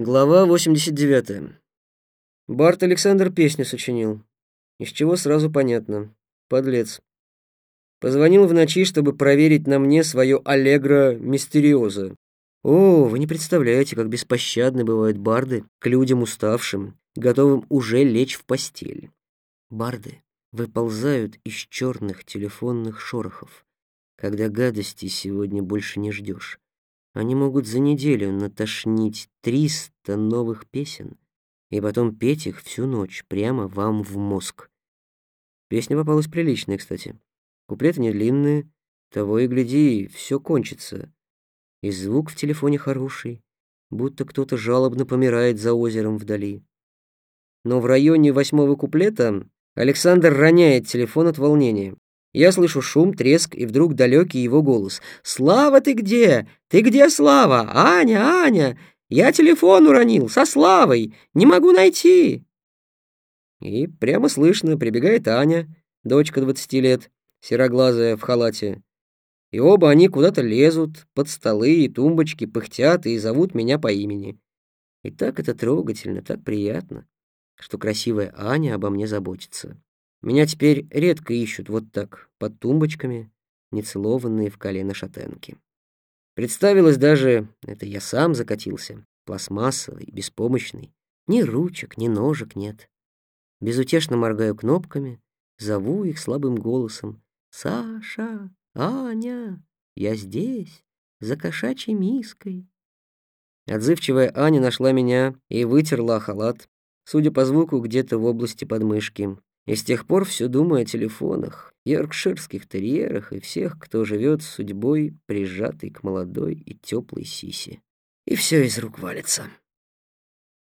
Глава 89. Барт Александр песню сочинил. Из чего сразу понятно. Подлец. Позвонил в ночи, чтобы проверить на мне свое аллегро мистериоза. О, вы не представляете, как беспощадны бывают барды к людям уставшим, готовым уже лечь в постель. Барды выползают из черных телефонных шорохов, когда гадости сегодня больше не ждешь. Они могут за неделю натошнить триста новых песен и потом петь их всю ночь прямо вам в мозг. Песня попалась приличная, кстати. Куплеты не длинные, того и гляди, все кончится. И звук в телефоне хороший, будто кто-то жалобно помирает за озером вдали. Но в районе восьмого куплета Александр роняет телефон от волнения. Я слышу шум, треск и вдруг далекий его голос. «Слава, ты где? Ты где, Слава? Аня, Аня! Я телефон уронил, со Славой! Не могу найти!» И прямо слышно прибегает Аня, дочка двадцати лет, сероглазая в халате. И оба они куда-то лезут, под столы и тумбочки, пыхтят и зовут меня по имени. И так это трогательно, так приятно, что красивая Аня обо мне заботится. Меня теперь редко ищут вот так, под тумбочками, нецелованные в колено шатенки. Представилось даже, это я сам закатился, пластмассовый, беспомощный. Ни ручек, ни ножек нет. Безутешно моргаю кнопками, зову их слабым голосом. «Саша! Аня! Я здесь, за кошачьей миской!» Отзывчивая Аня нашла меня и вытерла халат, судя по звуку, где-то в области подмышки. И с тех пор все думаю о телефонах, йоркширских терьерах и всех, кто живет судьбой, прижатый к молодой и теплой сиси. И все из рук валится.